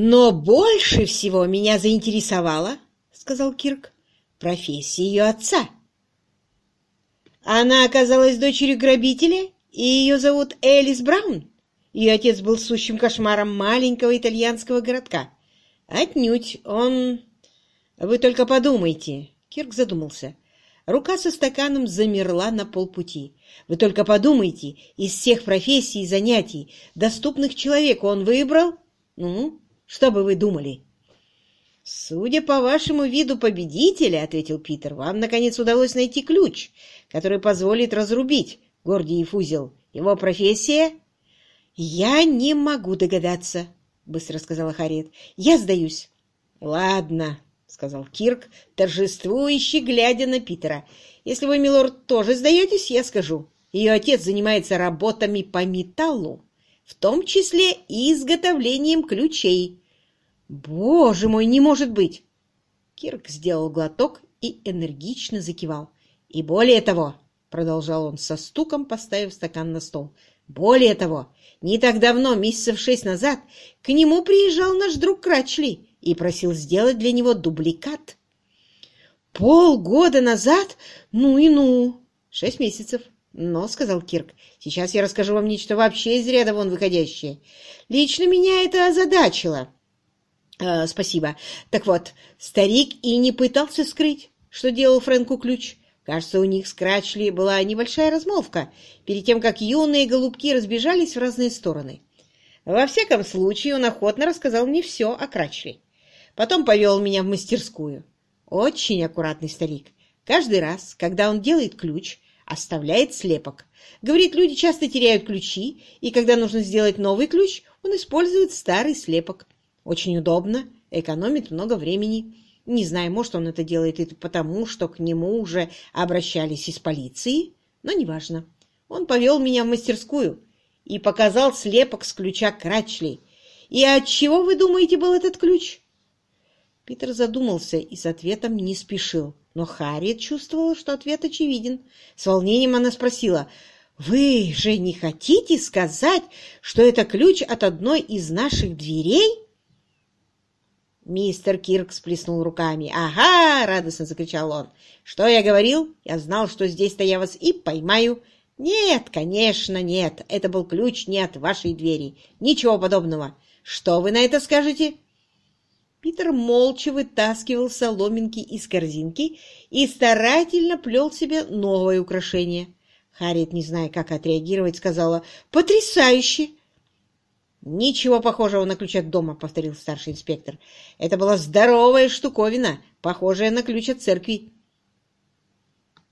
«Но больше всего меня заинтересовала, — сказал Кирк, — профессия ее отца. Она оказалась дочерью грабителя, и ее зовут Элис Браун. Ее отец был сущим кошмаром маленького итальянского городка. Отнюдь он... Вы только подумайте. Кирк задумался. Рука со стаканом замерла на полпути. Вы только подумайте, из всех профессий и занятий, доступных человеку, он выбрал... Ну, что бы вы думали? «Судя по вашему виду победителя, — ответил Питер, — вам, наконец, удалось найти ключ, который позволит разрубить Гордиев узел. Его профессия?» «Я не могу догадаться», — быстро сказала Харриет. «Я сдаюсь». «Ладно», — сказал Кирк, торжествующий, глядя на Питера. «Если вы, милорд, тоже сдаетесь, я скажу. Ее отец занимается работами по металлу, в том числе и изготовлением ключей». «Боже мой, не может быть!» Кирк сделал глоток и энергично закивал. «И более того», — продолжал он со стуком, поставив стакан на стол, «более того, не так давно, месяцев шесть назад, к нему приезжал наш друг Крачли и просил сделать для него дубликат». «Полгода назад? Ну и ну!» «Шесть месяцев». «Но», — сказал Кирк, — «сейчас я расскажу вам нечто вообще из ряда вон выходящее. Лично меня это озадачило». Э, спасибо. Так вот, старик и не пытался скрыть, что делал Фрэнку ключ. Кажется, у них с Крачли была небольшая размолвка, перед тем, как юные голубки разбежались в разные стороны. Во всяком случае, он охотно рассказал мне все о Крачли. Потом повел меня в мастерскую. Очень аккуратный старик. Каждый раз, когда он делает ключ, оставляет слепок. Говорит, люди часто теряют ключи, и когда нужно сделать новый ключ, он использует старый слепок. Очень удобно, экономит много времени. Не знаю, может, он это делает и потому, что к нему уже обращались из полиции, но неважно. Он повел меня в мастерскую и показал слепок с ключа Крачли. И от чего, вы думаете, был этот ключ? Питер задумался и с ответом не спешил. Но Харриет чувствовала, что ответ очевиден. С волнением она спросила, «Вы же не хотите сказать, что это ключ от одной из наших дверей?» Мистер Кирк сплеснул руками. «Ага!» — радостно закричал он. «Что я говорил? Я знал, что здесь-то я вас и поймаю. Нет, конечно, нет. Это был ключ не от вашей двери. Ничего подобного. Что вы на это скажете?» Питер молча вытаскивал соломинки из корзинки и старательно плел себе новое украшение. Харриет, не зная, как отреагировать, сказала «Потрясающе! «Ничего похожего на ключ от дома», — повторил старший инспектор. «Это была здоровая штуковина, похожая на ключ от церкви».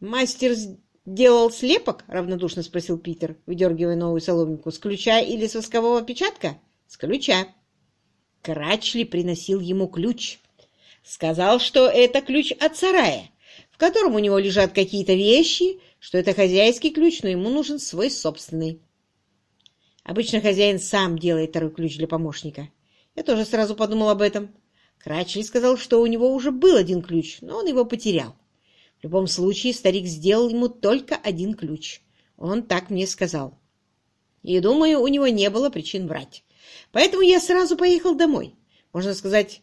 «Мастер сделал слепок?» — равнодушно спросил Питер, выдергивая новую соломинку. «С ключа или с воскового отпечатка?» «С ключа». Крачли приносил ему ключ. Сказал, что это ключ от сарая, в котором у него лежат какие-то вещи, что это хозяйский ключ, но ему нужен свой собственный. Обычно хозяин сам делает второй ключ для помощника. Я тоже сразу подумал об этом. Крачли сказал, что у него уже был один ключ, но он его потерял. В любом случае, старик сделал ему только один ключ. Он так мне сказал. И, думаю, у него не было причин врать. Поэтому я сразу поехал домой. Можно сказать,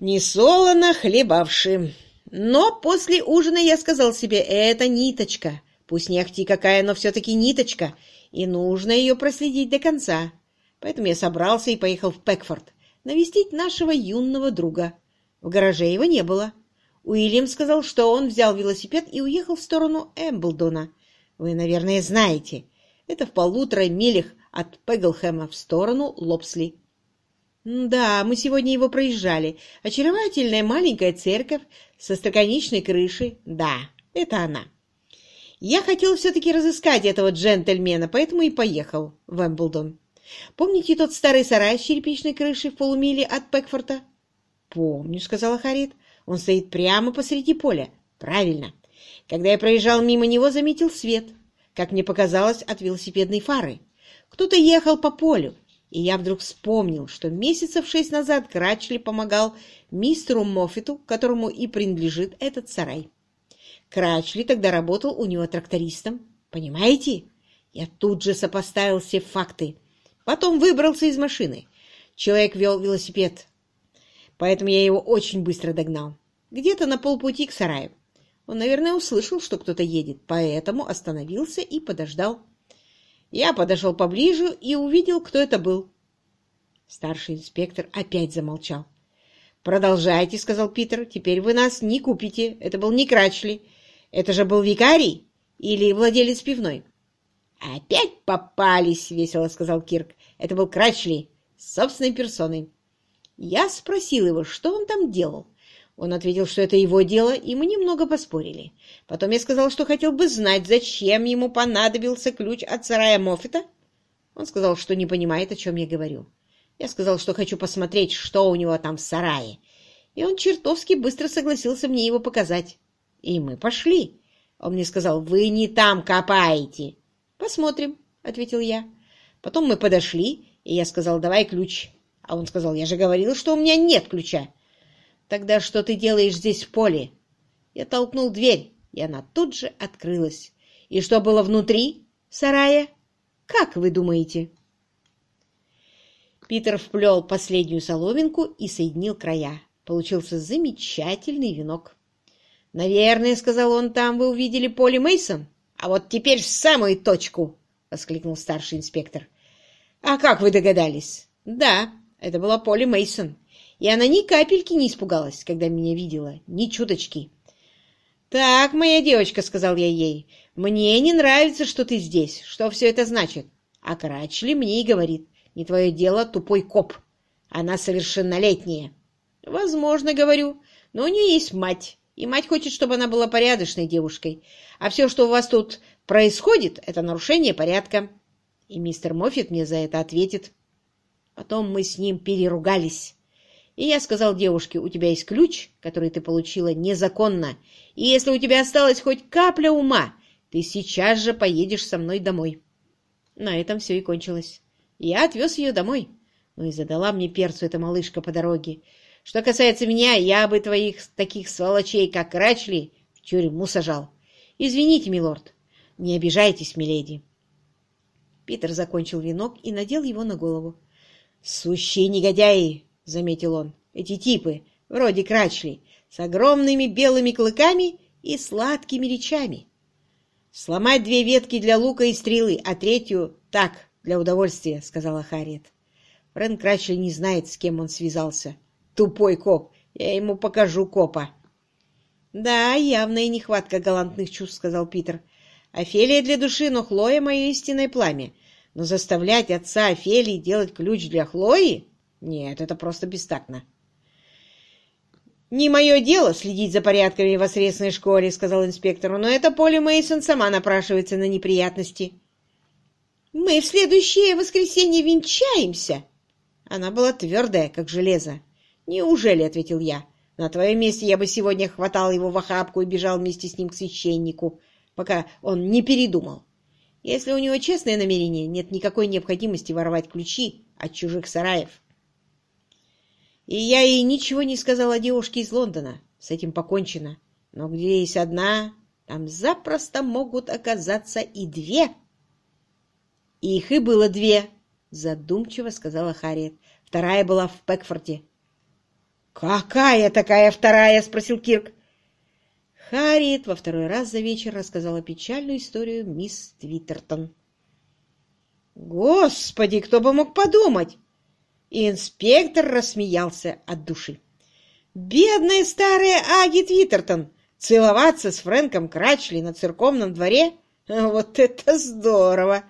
не солоно хлебавши. Но после ужина я сказал себе, это ниточка. Пусть не ахти какая, но все-таки ниточка и нужно ее проследить до конца. Поэтому я собрался и поехал в Пекфорд навестить нашего юного друга. В гараже его не было. Уильям сказал, что он взял велосипед и уехал в сторону Эмблдона. Вы, наверное, знаете. Это в полутора милях от Пеглхэма в сторону Лопсли. Да, мы сегодня его проезжали. Очаровательная маленькая церковь со строконечной крышей. Да, это она. Я хотел все-таки разыскать этого джентльмена, поэтому и поехал в Эмблдон. Помните тот старый сарай с черепичной крышей в полумиле от Пекфорта? «Помню», — сказала Харит. «Он стоит прямо посреди поля». «Правильно. Когда я проезжал мимо него, заметил свет, как мне показалось, от велосипедной фары. Кто-то ехал по полю, и я вдруг вспомнил, что месяцев шесть назад Крачли помогал мистеру Моффиту, которому и принадлежит этот сарай. Крачли тогда работал у него трактористом. Понимаете? Я тут же сопоставил все факты. Потом выбрался из машины. Человек вел велосипед, поэтому я его очень быстро догнал. Где-то на полпути к сараю. Он, наверное, услышал, что кто-то едет, поэтому остановился и подождал. Я подошел поближе и увидел, кто это был. Старший инспектор опять замолчал. «Продолжайте», — сказал Питер. «Теперь вы нас не купите. Это был не Крачли. Это же был викарий или владелец пивной». «Опять попались», — весело сказал Кирк. «Это был Крачли, собственной персоной». Я спросил его, что он там делал. Он ответил, что это его дело, и мы немного поспорили. Потом я сказал, что хотел бы знать, зачем ему понадобился ключ от сарая Моффета. Он сказал, что не понимает, о чем я говорю. Я сказал, что хочу посмотреть, что у него там в сарае. И он чертовски быстро согласился мне его показать. И мы пошли. Он мне сказал, вы не там копаете. Посмотрим, — ответил я. Потом мы подошли, и я сказал, давай ключ. А он сказал, я же говорил, что у меня нет ключа. Тогда что ты делаешь здесь в поле? Я толкнул дверь, и она тут же открылась. И что было внутри сарая? Как вы думаете? Питер вплел последнюю соломинку и соединил края. Получился замечательный венок. «Наверное, — сказал он, — там вы увидели Поли Мейсон. А вот теперь в самую точку!» — воскликнул старший инспектор. «А как вы догадались?» «Да, это была Поли Мейсон и она ни капельки не испугалась, когда меня видела, ни чуточки. «Так, моя девочка», — сказал я ей, — «мне не нравится, что ты здесь. Что все это значит?» А Крачли мне и говорит, «Не твое дело, тупой коп. Она совершеннолетняя». «Возможно, — говорю, — но у нее есть мать, и мать хочет, чтобы она была порядочной девушкой. А все, что у вас тут происходит, — это нарушение порядка». И мистер Моффит мне за это ответит. Потом мы с ним переругались. И я сказал девушке, у тебя есть ключ, который ты получила незаконно, и если у тебя осталась хоть капля ума, ты сейчас же поедешь со мной домой. На этом все и кончилось. Я отвез ее домой. Ну и задала мне перцу эта малышка по дороге. Что касается меня, я бы твоих таких сволочей, как Рачли, в тюрьму сажал. Извините, милорд. Не обижайтесь, миледи. Питер закончил венок и надел его на голову. «Сущие негодяи!» — заметил он. «Эти типы, вроде Крачли, с огромными белыми клыками и сладкими речами. Сломать две ветки для лука и стрелы, а третью — так, для удовольствия», — сказала Харриет. Фрэнк Крачли не знает, с кем он связался. Тупой коп. Я ему покажу копа. «Да, явная нехватка галантных чувств», — сказал Питер. «Офелия для души, но Хлоя — мое истинное пламя. Но заставлять отца Офелии делать ключ для Хлои...» Нет, это просто бестактно. «Не мое дело следить за порядками в воскресной школе», — сказал инспектору, «но эта Поли Мейсон сама напрашивается на неприятности». «Мы в следующее воскресенье венчаемся!» Она была твердая, как железо. «Неужели?» — ответил я. «На твоем месте я бы сегодня хватал его в охапку и бежал вместе с ним к священнику, пока он не передумал. Если у него честное намерение, нет никакой необходимости воровать ключи от чужих сараев». И я ей ничего не сказала о девушке из Лондона. С этим покончено. Но где есть одна, там запросто могут оказаться и две. Их и было две, задумчиво сказала Харриет. Вторая была в Пекфорте. «Какая такая вторая?» — спросил Кирк. Харриет во второй раз за вечер рассказала печальную историю мисс Твиттертон. «Господи, кто бы мог подумать!» И инспектор рассмеялся от души. «Бедная старая Аги Твиттертон! Целоваться с Фрэнком Крачли на церковном дворе? Вот это здорово!»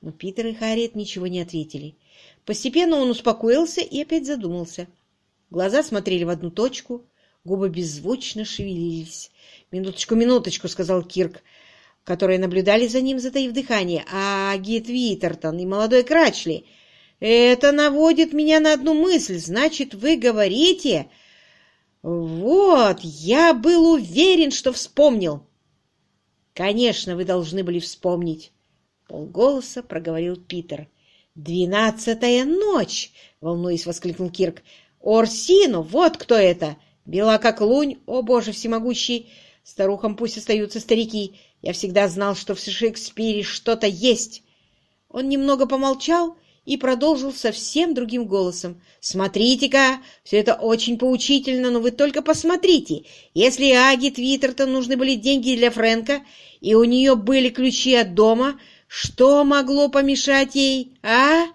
Но Питер и Харриет ничего не ответили. Постепенно он успокоился и опять задумался. Глаза смотрели в одну точку, губы беззвучно шевелились. «Минуточку, минуточку», — сказал Кирк, которые наблюдали за ним, затаив дыхание. «А Гит Твиттертон и молодой Крачли это наводит меня на одну мысль. Значит, вы говорите... Вот, я был уверен, что вспомнил. Конечно, вы должны были вспомнить. Полголоса проговорил Питер. «Двенадцатая ночь!» — волнуясь, воскликнул Кирк. «Орсину! Вот кто это! Бела как лунь! О, Боже всемогущий! Старухам пусть остаются старики! Я всегда знал, что в Шекспире что-то есть!» Он немного помолчал и продолжил совсем другим голосом. «Смотрите-ка, все это очень поучительно, но вы только посмотрите. Если Аги Твиттертон нужны были деньги для Фрэнка, и у нее были ключи от дома, что могло помешать ей, а?»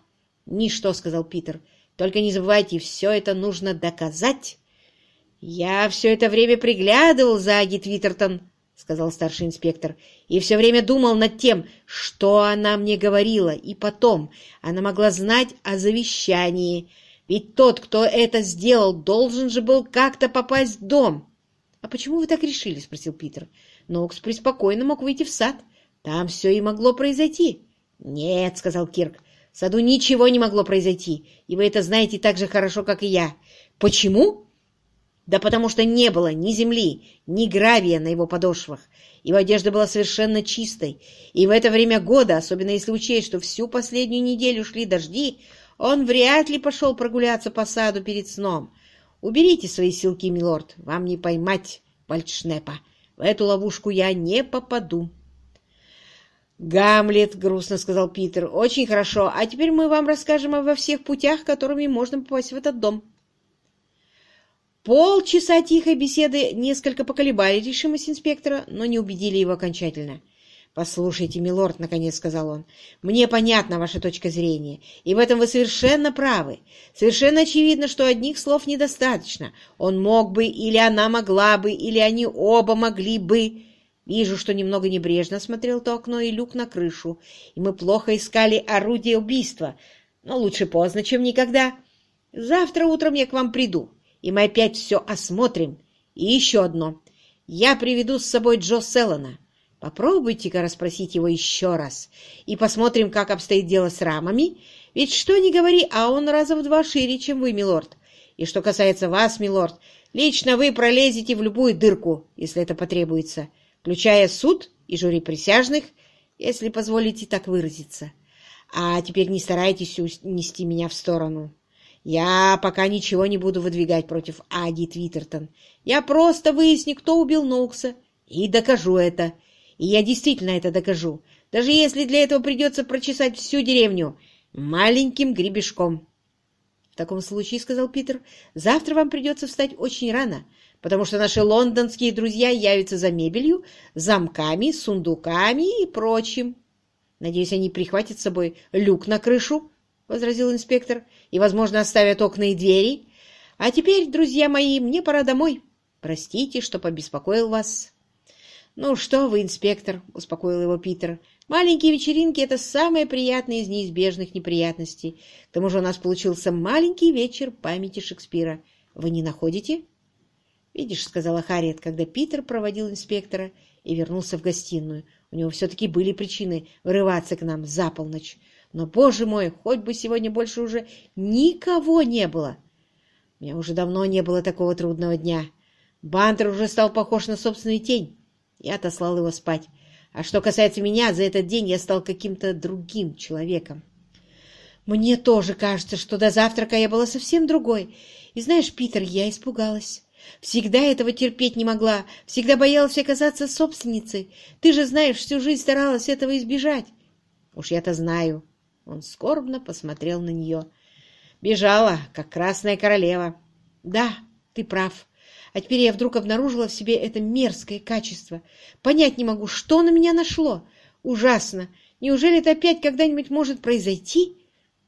«Ничто», — сказал Питер. «Только не забывайте, все это нужно доказать». «Я все это время приглядывал за Аги Твиттертон», — сказал старший инспектор, «и все время думал над тем, что она мне говорила, и потом она могла знать о завещании, ведь тот, кто это сделал, должен же был как-то попасть в дом». «А почему вы так решили?» — спросил Питер. «Нокс преспокойно мог выйти в сад. Там все и могло произойти». «Нет», — сказал Кирк, — «в саду ничего не могло произойти, и вы это знаете так же хорошо, как и я». «Почему?» Да потому что не было ни земли, ни гравия на его подошвах. Его одежда была совершенно чистой, и в это время года, особенно если учесть, что всю последнюю неделю шли дожди, он вряд ли пошел прогуляться по саду перед сном. Уберите свои силки, милорд, вам не поймать Вальдшнепа. В эту ловушку я не попаду. «Гамлет», — грустно сказал Питер, — «очень хорошо. А теперь мы вам расскажем обо всех путях, которыми можно попасть в этот дом». Полчаса тихой беседы несколько поколебали решимость инспектора, но не убедили его окончательно. «Послушайте, милорд», — наконец сказал он, — «мне понятна ваша точка зрения, и в этом вы совершенно правы. Совершенно очевидно, что одних слов недостаточно. Он мог бы, или она могла бы, или они оба могли бы...» Вижу, что немного небрежно смотрел то окно и люк на крышу, и мы плохо искали орудие убийства, но лучше поздно, чем никогда. Завтра утром я к вам приду и мы опять все осмотрим. И еще одно. Я приведу с собой Джо Селлана. Попробуйте-ка расспросить его еще раз, и посмотрим, как обстоит дело с рамами, ведь что ни говори, а он раза в два шире, чем вы, милорд. И что касается вас, милорд, лично вы пролезете в любую дырку, если это потребуется, включая суд и жюри присяжных, если позволите так выразиться. А теперь не старайтесь унести меня в сторону. Я пока ничего не буду выдвигать против Аги Твиттертон. Я просто выясню, кто убил Ноукса, и докажу это. И я действительно это докажу, даже если для этого придется прочесать всю деревню маленьким гребешком. — В таком случае, — сказал Питер, — завтра вам придется встать очень рано, потому что наши лондонские друзья явятся за мебелью, замками, сундуками и прочим. Надеюсь, они прихватят с собой люк на крышу, — возразил инспектор, — и, возможно, оставят окна и двери. А теперь, друзья мои, мне пора домой. Простите, что побеспокоил вас. — Ну что вы, инспектор, — успокоил его Питер, — маленькие вечеринки — это самое приятное из неизбежных неприятностей. К тому же у нас получился маленький вечер памяти Шекспира. Вы не находите? — Видишь, — сказала Харриет, когда Питер проводил инспектора и вернулся в гостиную. У него все-таки были причины врываться к нам за полночь. Но, боже мой, хоть бы сегодня больше уже никого не было. У меня уже давно не было такого трудного дня. Бантер уже стал похож на собственную тень. Я отослал его спать. А что касается меня, за этот день я стал каким-то другим человеком. Мне тоже кажется, что до завтрака я была совсем другой. И знаешь, Питер, я испугалась. Всегда этого терпеть не могла, всегда боялась оказаться собственницей. Ты же знаешь, всю жизнь старалась этого избежать. Уж я-то знаю. Он скорбно посмотрел на нее. Бежала, как красная королева. Да, ты прав. А теперь я вдруг обнаружила в себе это мерзкое качество. Понять не могу, что на меня нашло. Ужасно. Неужели это опять когда-нибудь может произойти?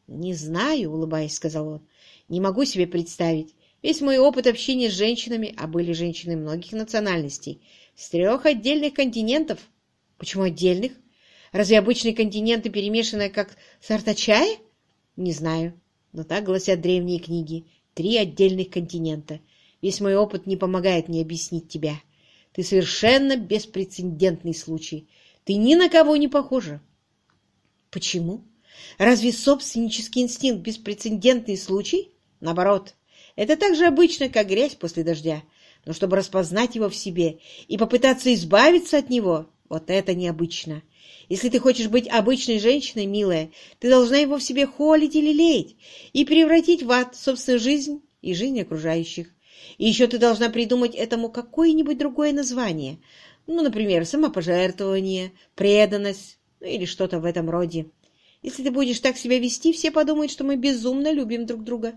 Не знаю, улыбаясь, сказал он. Не могу себе представить. Весь мой опыт общения с женщинами, а были женщины многих национальностей, с трех отдельных континентов. Почему отдельных? Разве обычные континенты перемешаны, как сорта чая? Не знаю, но так гласят древние книги. Три отдельных континента. Весь мой опыт не помогает мне объяснить тебя. Ты совершенно беспрецедентный случай. Ты ни на кого не похожа. Почему? Разве собственнический инстинкт беспрецедентный случай? Наоборот, это так же обычно, как грязь после дождя. Но чтобы распознать его в себе и попытаться избавиться от него, вот это необычно. Если ты хочешь быть обычной женщиной, милая, ты должна его в себе холить или лелеять и превратить в ад собственную жизнь и жизнь окружающих. И еще ты должна придумать этому какое-нибудь другое название. Ну, например, самопожертвование, преданность, ну или что-то в этом роде. Если ты будешь так себя вести, все подумают, что мы безумно любим друг друга.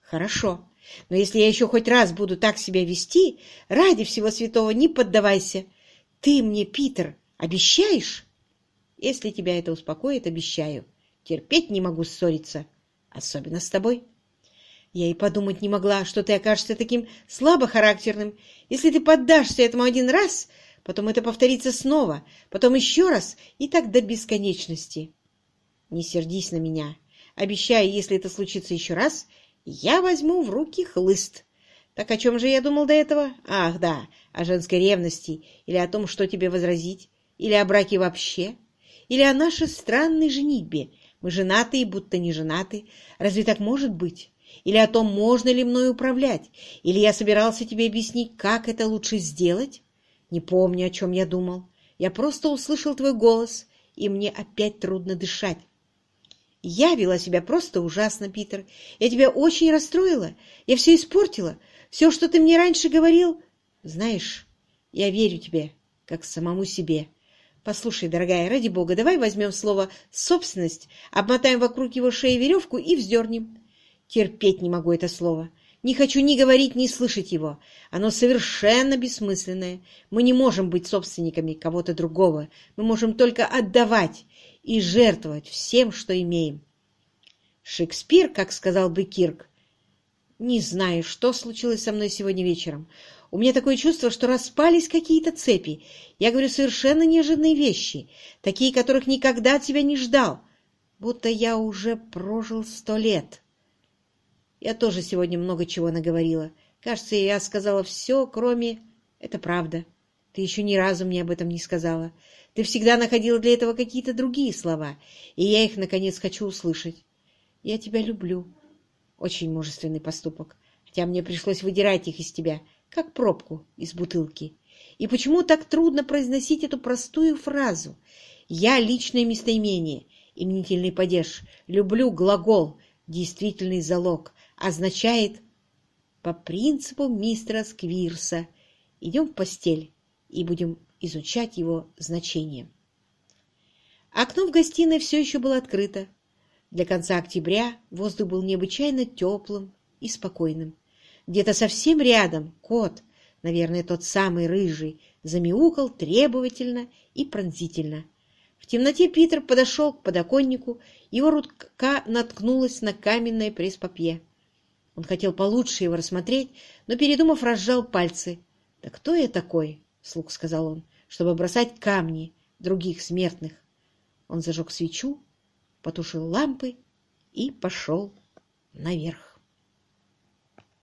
Хорошо. Но если я еще хоть раз буду так себя вести, ради всего святого не поддавайся. Ты мне, Питер, обещаешь? Если тебя это успокоит, обещаю. Терпеть не могу ссориться, особенно с тобой. Я и подумать не могла, что ты окажешься таким слабохарактерным. Если ты поддашься этому один раз, потом это повторится снова, потом еще раз, и так до бесконечности. Не сердись на меня. Обещаю, если это случится еще раз, я возьму в руки хлыст. Так о чем же я думал до этого? Ах, да, о женской ревности, или о том, что тебе возразить, или о браке вообще, или о нашей странной женитьбе. Мы женаты и будто не женаты. Разве так может быть? Или о том, можно ли мной управлять? Или я собирался тебе объяснить, как это лучше сделать? Не помню, о чем я думал. Я просто услышал твой голос, и мне опять трудно дышать. Я вела себя просто ужасно, Питер. Я тебя очень расстроила. Я все испортила. Все, что ты мне раньше говорил... Знаешь, я верю тебе, как самому себе. Послушай, дорогая, ради бога, давай возьмем слово «собственность», обмотаем вокруг его шеи веревку и вздернем. Терпеть не могу это слово. Не хочу ни говорить, ни слышать его. Оно совершенно бессмысленное. Мы не можем быть собственниками кого-то другого. Мы можем только отдавать и жертвовать всем, что имеем. Шекспир, как сказал бы Кирк, не знаю, что случилось со мной сегодня вечером. У меня такое чувство, что распались какие-то цепи. Я говорю совершенно неожиданные вещи, такие, которых никогда тебя не ждал, будто я уже прожил сто лет. Я тоже сегодня много чего наговорила. Кажется, я сказала все, кроме... Это правда. Ты еще ни разу мне об этом не сказала. Ты всегда находила для этого какие-то другие слова, и я их, наконец, хочу услышать. Я тебя люблю. Очень мужественный поступок, хотя мне пришлось выдирать их из тебя, как пробку из бутылки. И почему так трудно произносить эту простую фразу? Я личное местоимение, именительный падеж, люблю глагол, действительный залог, означает по принципу мистера Сквирса. Идем в постель и будем изучать его значение. Окно в гостиной все еще было открыто. Для конца октября воздух был необычайно теплым и спокойным. Где-то совсем рядом кот, наверное, тот самый рыжий, замяукал требовательно и пронзительно. В темноте Питер подошел к подоконнику, его рука наткнулась на каменное пресс-папье. Он хотел получше его рассмотреть, но, передумав, разжал пальцы. «Да кто я такой?» — слух сказал он чтобы бросать камни других смертных. Он зажег свечу, потушил лампы и пошел наверх.